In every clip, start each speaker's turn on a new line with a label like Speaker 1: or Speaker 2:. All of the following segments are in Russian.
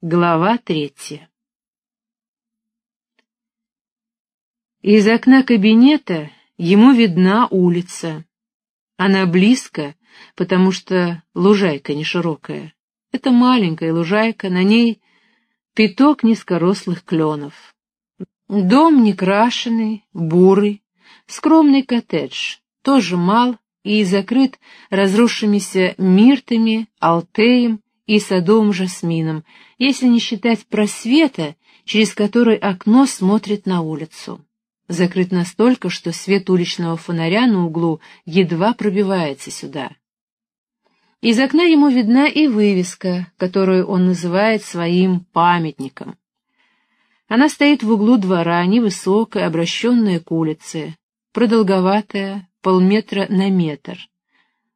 Speaker 1: Глава третья Из окна кабинета ему видна улица. Она близко, потому что лужайка не широкая. Это маленькая лужайка, на ней пяток низкорослых кленов. Дом некрашенный, бурый, скромный коттедж, тоже мал и закрыт разросшимися миртами, алтеем и садовым жасмином, если не считать просвета, через который окно смотрит на улицу. Закрыт настолько, что свет уличного фонаря на углу едва пробивается сюда. Из окна ему видна и вывеска, которую он называет своим памятником. Она стоит в углу двора, невысокая, обращенная к улице, продолговатая, полметра на метр.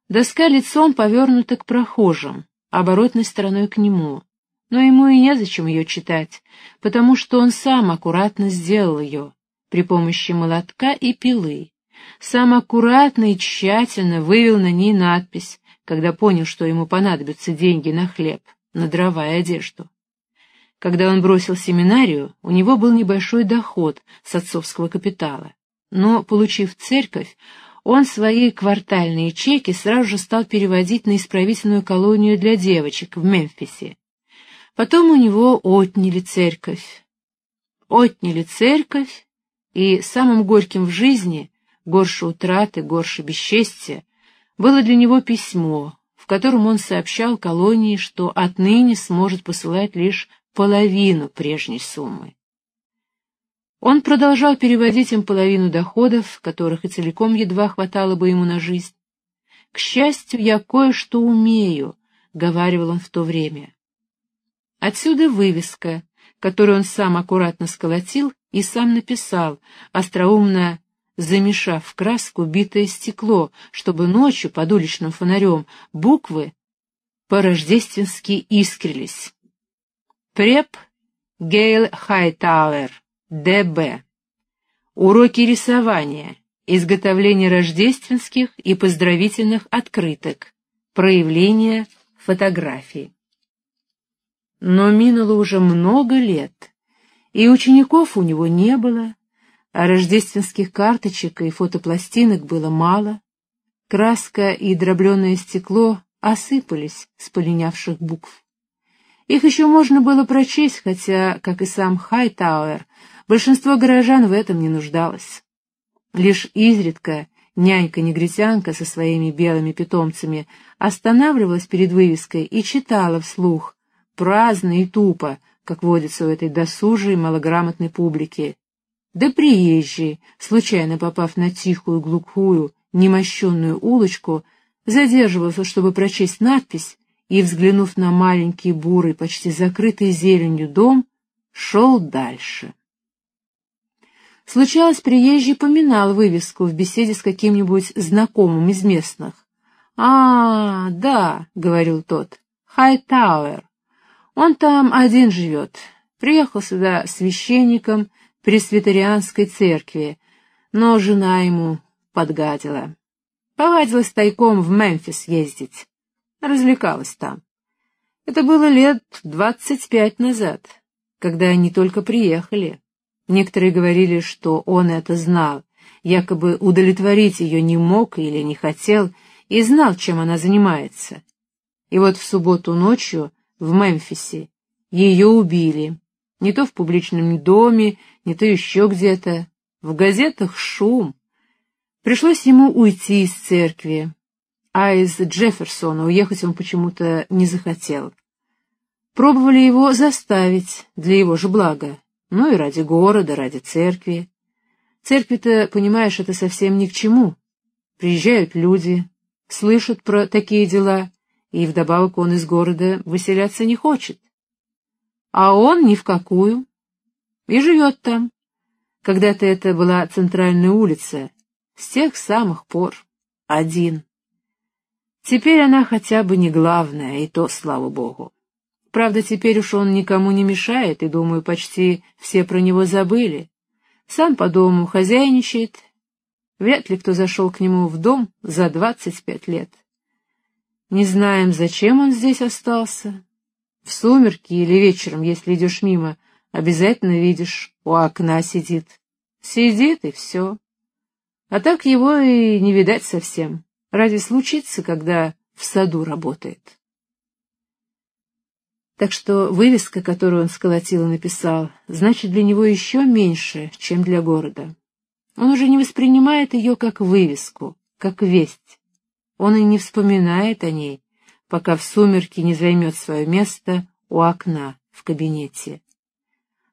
Speaker 1: Доска лицом повернута к прохожим, оборотной стороной к нему, но ему и незачем ее читать, потому что он сам аккуратно сделал ее при помощи молотка и пилы. Сам аккуратно и тщательно вывел на ней надпись, когда понял, что ему понадобятся деньги на хлеб, на дрова и одежду. Когда он бросил семинарию, у него был небольшой доход с отцовского капитала. Но, получив церковь, он свои квартальные чеки сразу же стал переводить на исправительную колонию для девочек в Мемфисе. Потом у него отняли церковь. Отняли церковь, и самым горьким в жизни, горше утраты, горше бесчестия, было для него письмо, в котором он сообщал колонии, что отныне сможет посылать лишь половину прежней суммы. Он продолжал переводить им половину доходов, которых и целиком едва хватало бы ему на жизнь. «К счастью, я кое-что умею», — говаривал он в то время. Отсюда вывеска, которую он сам аккуратно сколотил и сам написал, остроумно замешав в краску битое стекло, чтобы ночью под уличным фонарем буквы по-рождественски искрились. Преп Гейл Хайтауэр, Д.Б. Уроки рисования, изготовление рождественских и поздравительных открыток, проявление фотографий. Но минуло уже много лет, и учеников у него не было, а рождественских карточек и фотопластинок было мало. Краска и дробленое стекло осыпались с полинявших букв. Их еще можно было прочесть, хотя, как и сам Хайтауэр, большинство горожан в этом не нуждалось. Лишь изредка нянька-негритянка со своими белыми питомцами останавливалась перед вывеской и читала вслух, праздно и тупо, как водится у этой досужей малограмотной публики. Да приезжий, случайно попав на тихую, глухую, немощенную улочку, задерживался, чтобы прочесть надпись, и, взглянув на маленький бурый, почти закрытый зеленью дом, шел дальше. Случалось, приезжий поминал вывеску в беседе с каким-нибудь знакомым из местных. «А, да», — говорил тот, — «Хайтауэр. Он там один живет. Приехал сюда священником пресвитерианской церкви, но жена ему подгадила. Повадилась тайком в Мемфис ездить развлекалась там. Это было лет двадцать пять назад, когда они только приехали. Некоторые говорили, что он это знал, якобы удовлетворить ее не мог или не хотел, и знал, чем она занимается. И вот в субботу ночью в Мемфисе ее убили. Не то в публичном доме, не то еще где-то. В газетах шум. Пришлось ему уйти из церкви, а из Джефферсона уехать он почему-то не захотел. Пробовали его заставить для его же блага, ну и ради города, ради церкви. Церкви-то, понимаешь, это совсем ни к чему. Приезжают люди, слышат про такие дела, и вдобавок он из города выселяться не хочет. А он ни в какую. И живет там. Когда-то это была центральная улица, с тех самых пор один. Теперь она хотя бы не главная, и то, слава богу. Правда, теперь уж он никому не мешает, и, думаю, почти все про него забыли. Сам по дому хозяйничает. Вряд ли кто зашел к нему в дом за двадцать пять лет. Не знаем, зачем он здесь остался. В сумерки или вечером, если идешь мимо, обязательно видишь, у окна сидит. Сидит и все. А так его и не видать совсем. Разве случится, когда в саду работает? Так что вывеска, которую он сколотил и написал, значит для него еще меньше, чем для города. Он уже не воспринимает ее как вывеску, как весть. Он и не вспоминает о ней, пока в сумерки не займет свое место у окна в кабинете.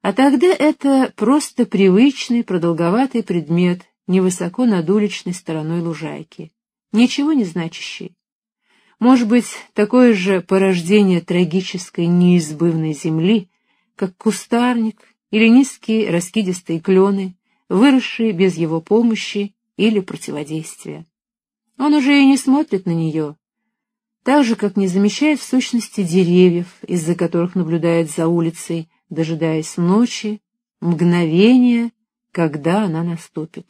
Speaker 1: А тогда это просто привычный продолговатый предмет невысоко над уличной стороной лужайки, ничего не значащий. Может быть, такое же порождение трагической неизбывной земли, как кустарник или низкие раскидистые клены, выросшие без его помощи или противодействия. Он уже и не смотрит на нее, так же, как не замечает в сущности деревьев, из-за которых наблюдает за улицей, дожидаясь ночи, мгновения, когда она наступит.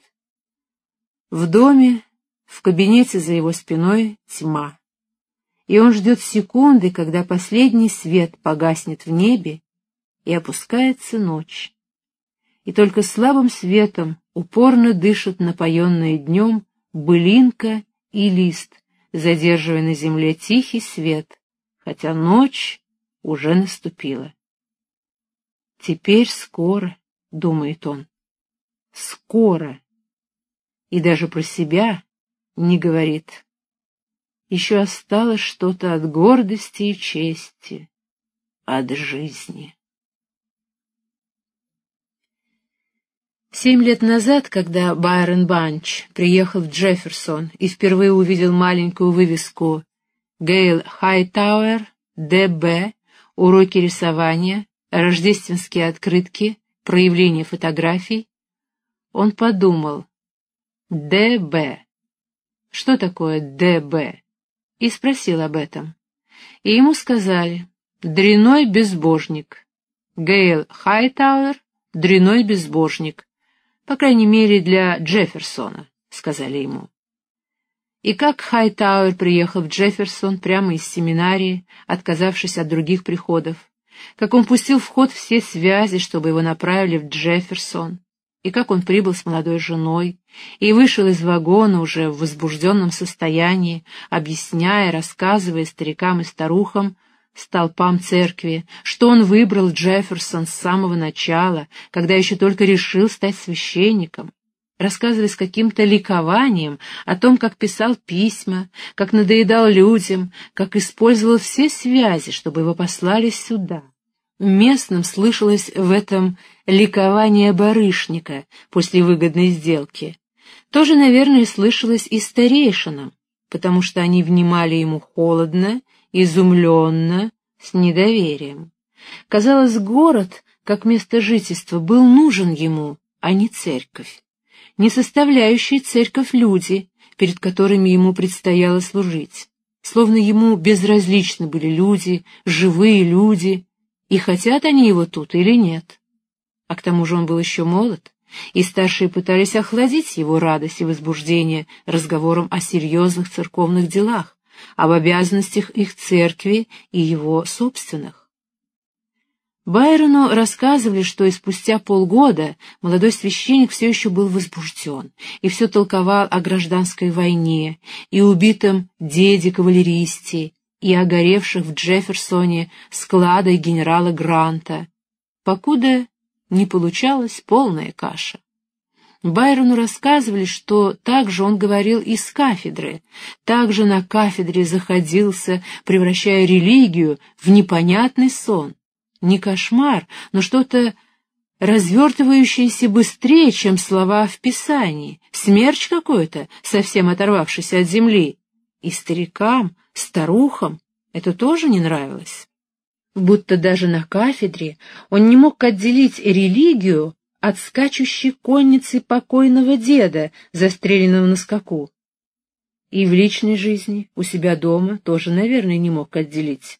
Speaker 1: В доме, в кабинете за его спиной тьма и он ждет секунды, когда последний свет погаснет в небе, и опускается ночь. И только слабым светом упорно дышат напоенные днем былинка и лист, задерживая на земле тихий свет, хотя ночь уже наступила. «Теперь скоро», — думает он, — «скоро». И даже про себя не говорит еще осталось что-то от гордости и чести, от жизни. Семь лет назад, когда Байрон Банч приехал в Джефферсон и впервые увидел маленькую вывеску «Гейл Хайтауэр, ДБ, уроки рисования, рождественские открытки, проявление фотографий», он подумал «ДБ». Что такое ДБ? и спросил об этом. И ему сказали «Дряной безбожник». Гейл Хайтауэр — дряной безбожник. По крайней мере, для Джефферсона, сказали ему. И как Хайтауэр приехал в Джефферсон прямо из семинарии, отказавшись от других приходов, как он пустил в ход все связи, чтобы его направили в Джефферсон, и как он прибыл с молодой женой, и вышел из вагона уже в возбужденном состоянии, объясняя, рассказывая старикам и старухам, столпам церкви, что он выбрал Джефферсон с самого начала, когда еще только решил стать священником, рассказывая с каким-то ликованием о том, как писал письма, как надоедал людям, как использовал все связи, чтобы его послали сюда. Местным слышалось в этом ликование барышника после выгодной сделки. Тоже, наверное, слышалось и старейшинам, потому что они внимали ему холодно, изумленно, с недоверием. Казалось, город, как место жительства, был нужен ему, а не церковь. Не составляющие церковь люди, перед которыми ему предстояло служить. Словно ему безразличны были люди, живые люди, и хотят они его тут или нет. А к тому же он был еще молод, и старшие пытались охладить его радость и возбуждение разговором о серьезных церковных делах, об обязанностях их церкви и его собственных. Байрону рассказывали, что и спустя полгода молодой священник все еще был возбужден и все толковал о гражданской войне и убитом деде-кавалеристе, и огоревших в Джефферсоне складой генерала Гранта, покуда не получалась полная каша. Байрону рассказывали, что так же он говорил из кафедры, так же на кафедре заходился, превращая религию в непонятный сон. Не кошмар, но что-то развертывающееся быстрее, чем слова в Писании, смерч какой-то, совсем оторвавшийся от земли. И старикам, старухам это тоже не нравилось. Будто даже на кафедре он не мог отделить религию от скачущей конницы покойного деда, застреленного на скаку. И в личной жизни, у себя дома, тоже, наверное, не мог отделить.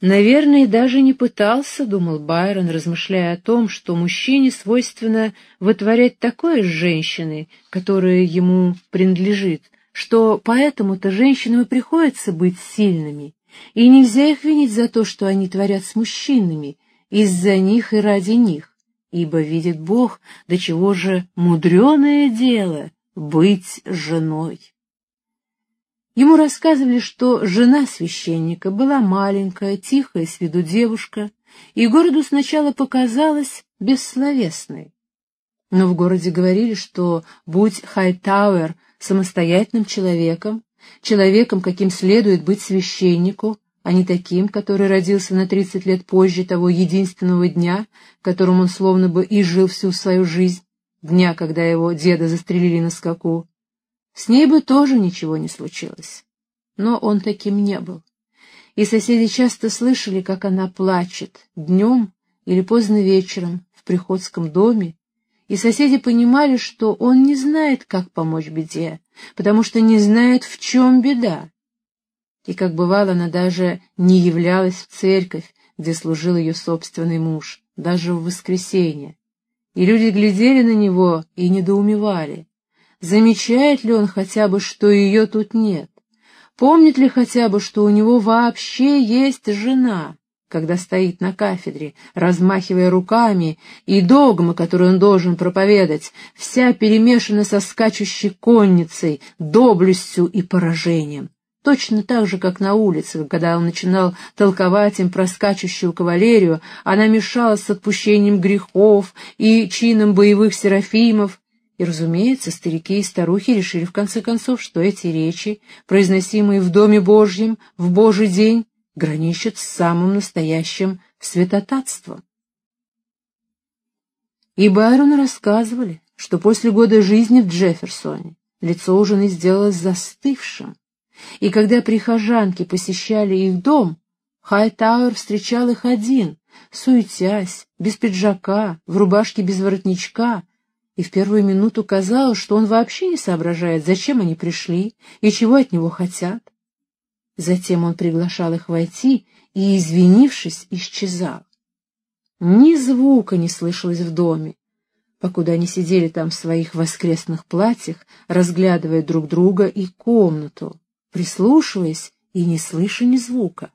Speaker 1: Наверное, даже не пытался, — думал Байрон, размышляя о том, что мужчине свойственно вытворять такое с женщиной, которая ему принадлежит, что поэтому-то женщинам и приходится быть сильными, и нельзя их винить за то, что они творят с мужчинами, из-за них и ради них, ибо видит Бог, до чего же мудреное дело быть женой. Ему рассказывали, что жена священника была маленькая, тихая с виду девушка, и городу сначала показалась бессловесной. Но в городе говорили, что, будь Хайтауэр самостоятельным человеком, человеком, каким следует быть священнику, а не таким, который родился на тридцать лет позже того единственного дня, которым он словно бы и жил всю свою жизнь, дня, когда его деда застрелили на скаку, с ней бы тоже ничего не случилось. Но он таким не был. И соседи часто слышали, как она плачет, днем или поздно вечером в приходском доме, и соседи понимали, что он не знает, как помочь беде, потому что не знает, в чем беда. И, как бывало, она даже не являлась в церковь, где служил ее собственный муж, даже в воскресенье. И люди глядели на него и недоумевали. Замечает ли он хотя бы, что ее тут нет? Помнит ли хотя бы, что у него вообще есть жена, когда стоит на кафедре, размахивая руками, и догма, которую он должен проповедать, вся перемешана со скачущей конницей, доблестью и поражением? Точно так же, как на улице, когда он начинал толковать им про скачущую кавалерию, она мешала с отпущением грехов и чином боевых серафимов, и, разумеется, старики и старухи решили в конце концов, что эти речи, произносимые в Доме Божьем в Божий день, граничат с самым настоящим святотатством. И Байрону рассказывали, что после года жизни в Джефферсоне лицо у жены сделалось застывшим, и когда прихожанки посещали их дом, Хайтауэр встречал их один, суетясь, без пиджака, в рубашке без воротничка, и в первую минуту казалось, что он вообще не соображает, зачем они пришли и чего от него хотят. Затем он приглашал их войти и, извинившись, исчезал. Ни звука не слышалось в доме, покуда они сидели там в своих воскресных платьях, разглядывая друг друга и комнату, прислушиваясь и не слыша ни звука.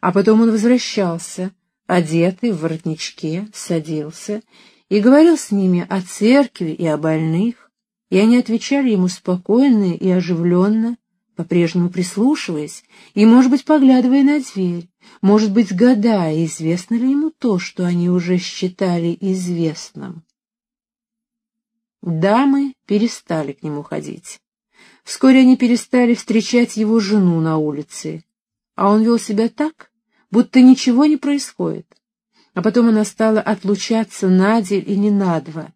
Speaker 1: А потом он возвращался, одетый в воротничке, садился и говорил с ними о церкви и о больных, и они отвечали ему спокойно и оживленно, по-прежнему прислушиваясь и, может быть, поглядывая на дверь, может быть, гадая, известно ли ему то, что они уже считали известным. Дамы перестали к нему ходить. Вскоре они перестали встречать его жену на улице, а он вел себя так, будто ничего не происходит а потом она стала отлучаться на день или на два.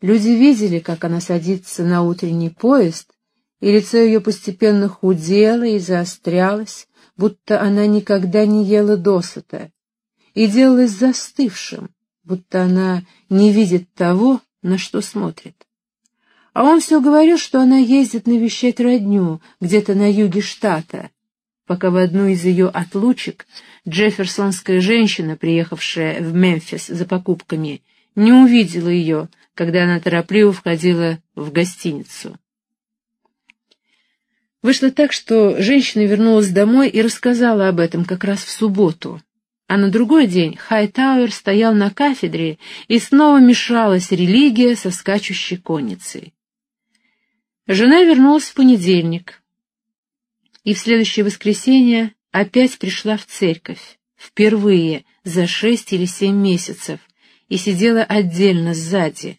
Speaker 1: Люди видели, как она садится на утренний поезд, и лицо ее постепенно худело и заострялось, будто она никогда не ела досыта, и делалось застывшим, будто она не видит того, на что смотрит. А он все говорил, что она ездит навещать родню где-то на юге штата, пока в одну из ее отлучек Джефферсонская женщина, приехавшая в Мемфис за покупками, не увидела ее, когда она торопливо входила в гостиницу. Вышло так, что женщина вернулась домой и рассказала об этом как раз в субботу. А на другой день Хайтауэр стоял на кафедре, и снова мешалась религия со скачущей конницей. Жена вернулась в понедельник, и в следующее воскресенье опять пришла в церковь, впервые за шесть или семь месяцев, и сидела отдельно сзади.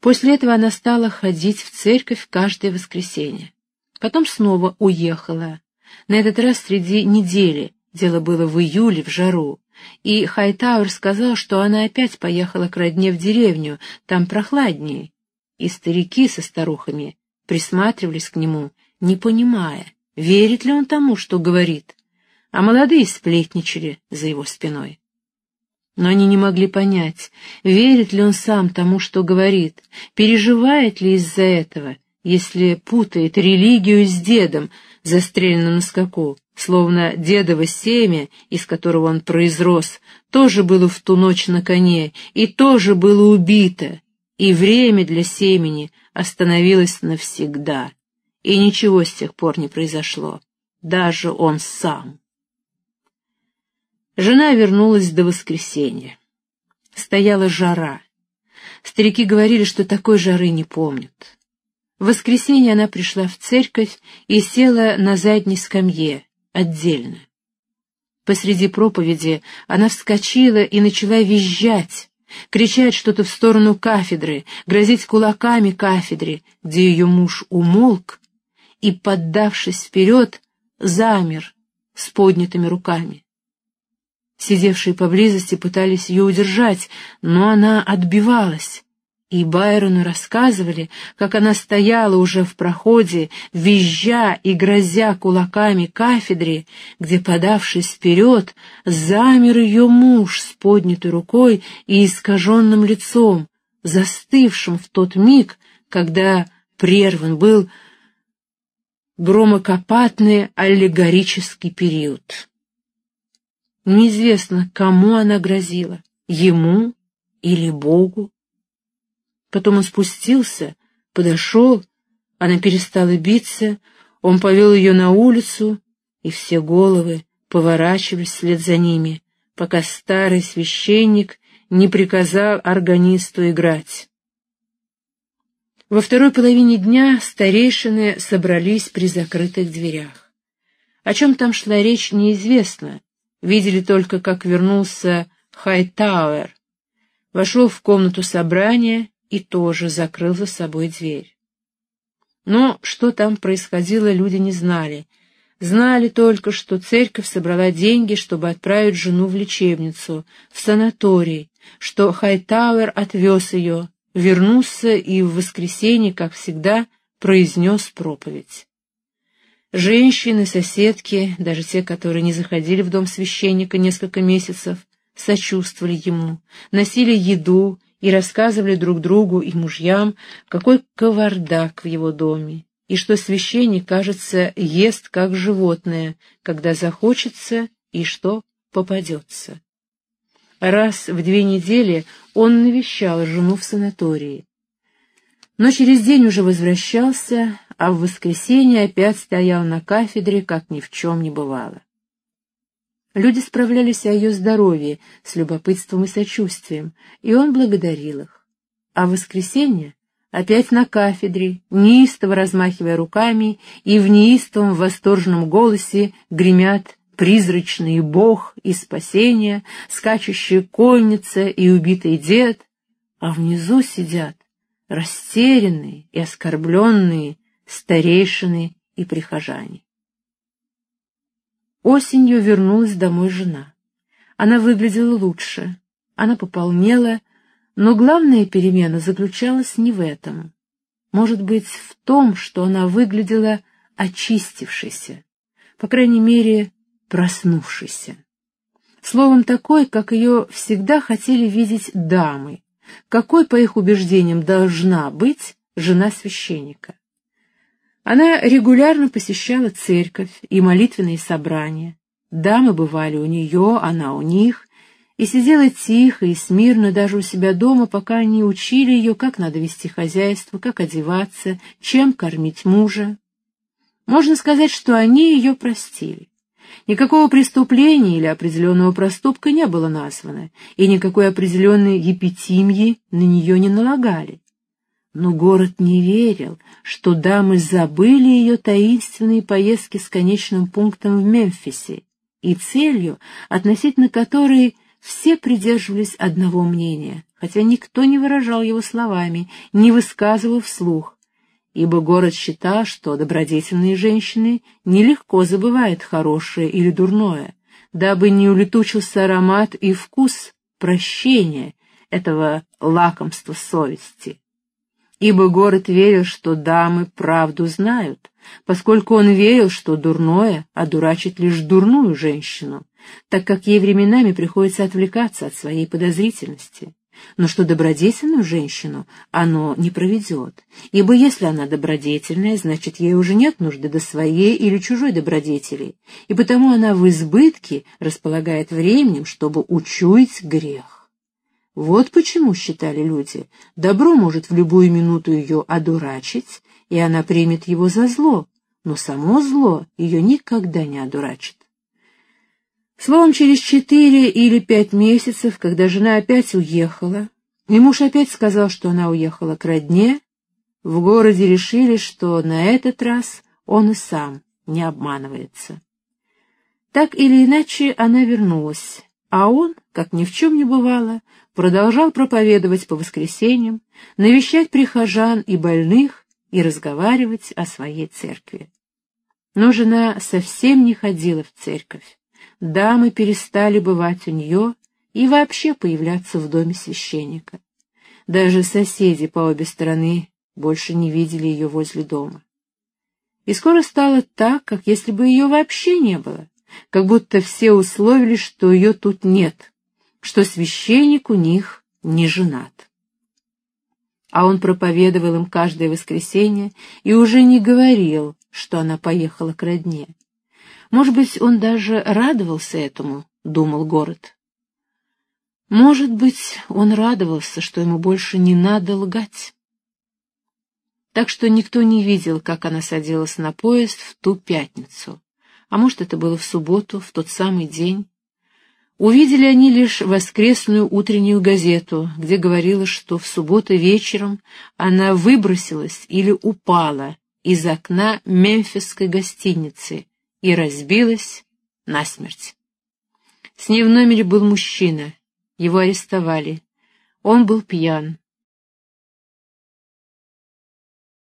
Speaker 1: После этого она стала ходить в церковь каждое воскресенье. Потом снова уехала. На этот раз среди недели, дело было в июле, в жару, и Хайтауэр сказал, что она опять поехала к родне в деревню, там прохладнее, и старики со старухами присматривались к нему, не понимая, верит ли он тому, что говорит, а молодые сплетничали за его спиной. Но они не могли понять, верит ли он сам тому, что говорит, переживает ли из-за этого, если путает религию с дедом, застреленным на скаку, словно дедово семя, из которого он произрос, тоже было в ту ночь на коне и тоже было убито, и время для семени остановилось навсегда, и ничего с тех пор не произошло, даже он сам. Жена вернулась до воскресенья. Стояла жара. Старики говорили, что такой жары не помнят. В воскресенье она пришла в церковь и села на задней скамье, отдельно. Посреди проповеди она вскочила и начала визжать, кричать что-то в сторону кафедры, грозить кулаками кафедре, где ее муж умолк и, поддавшись вперед, замер с поднятыми руками. Сидевшие поблизости пытались ее удержать, но она отбивалась. И Байрону рассказывали, как она стояла уже в проходе, визжа и грозя кулаками кафедре, где, подавшись вперед, замер ее муж с поднятой рукой и искаженным лицом, застывшим в тот миг, когда прерван был громокопатный аллегорический период. Неизвестно, кому она грозила, ему или Богу. Потом он спустился, подошел, она перестала биться, он повел ее на улицу, и все головы поворачивались вслед за ними, пока старый священник не приказал органисту играть. Во второй половине дня старейшины собрались при закрытых дверях. О чем там шла речь, неизвестно, Видели только, как вернулся Хайтауэр. Вошел в комнату собрания и тоже закрыл за собой дверь. Но что там происходило, люди не знали. Знали только, что церковь собрала деньги, чтобы отправить жену в лечебницу, в санаторий, что Хайтауэр отвез ее, вернулся и в воскресенье, как всегда, произнес проповедь. Женщины, соседки, даже те, которые не заходили в дом священника несколько месяцев, сочувствовали ему, носили еду и рассказывали друг другу и мужьям, какой кавардак в его доме, и что священник, кажется, ест как животное, когда захочется и что попадется. Раз в две недели он навещал жену в санатории. Но через день уже возвращался, а в воскресенье опять стоял на кафедре, как ни в чем не бывало. Люди справлялись о ее здоровье с любопытством и сочувствием, и он благодарил их. А в воскресенье опять на кафедре, неистово размахивая руками, и в неистовом восторженном голосе гремят призрачный бог и спасение, скачущая конница и убитый дед, а внизу сидят растерянные и оскорбленные старейшины и прихожане. Осенью вернулась домой жена. Она выглядела лучше, она пополнела, но главная перемена заключалась не в этом. Может быть, в том, что она выглядела очистившейся, по крайней мере, проснувшейся. Словом, такой, как ее всегда хотели видеть дамы, какой, по их убеждениям, должна быть жена священника. Она регулярно посещала церковь и молитвенные собрания. Дамы бывали у нее, она у них, и сидела тихо и смирно даже у себя дома, пока они учили ее, как надо вести хозяйство, как одеваться, чем кормить мужа. Можно сказать, что они ее простили. Никакого преступления или определенного проступка не было названо, и никакой определенной епитимии на нее не налагали. Но город не верил, что дамы забыли ее таинственные поездки с конечным пунктом в Мемфисе и целью, относительно которой все придерживались одного мнения, хотя никто не выражал его словами, не высказывал вслух, ибо город считал, что добродетельные женщины нелегко забывают хорошее или дурное, дабы не улетучился аромат и вкус прощения этого лакомства совести ибо город верил, что дамы правду знают, поскольку он верил, что дурное одурачит лишь дурную женщину, так как ей временами приходится отвлекаться от своей подозрительности, но что добродетельную женщину оно не проведет, ибо если она добродетельная, значит, ей уже нет нужды до своей или чужой добродетели, и потому она в избытке располагает временем, чтобы учуять грех. Вот почему, считали люди, добро может в любую минуту ее одурачить, и она примет его за зло, но само зло ее никогда не одурачит. Словом, через четыре или пять месяцев, когда жена опять уехала, и муж опять сказал, что она уехала к родне, в городе решили, что на этот раз он и сам не обманывается. Так или иначе она вернулась, а он, как ни в чем не бывало, продолжал проповедовать по воскресеньям, навещать прихожан и больных и разговаривать о своей церкви. Но жена совсем не ходила в церковь дамы перестали бывать у нее и вообще появляться в доме священника. Даже соседи по обе стороны больше не видели ее возле дома. И скоро стало так, как если бы ее вообще не было, как будто все условили, что ее тут нет, что священник у них не женат. А он проповедовал им каждое воскресенье и уже не говорил, что она поехала к родне. Может быть, он даже радовался этому, — думал город. Может быть, он радовался, что ему больше не надо лгать. Так что никто не видел, как она садилась на поезд в ту пятницу. А может, это было в субботу, в тот самый день. Увидели они лишь воскресную утреннюю газету, где говорилось, что в субботу вечером она выбросилась или упала из окна мемфисской гостиницы и разбилась насмерть. С ней в номере был мужчина, его арестовали. Он был пьян,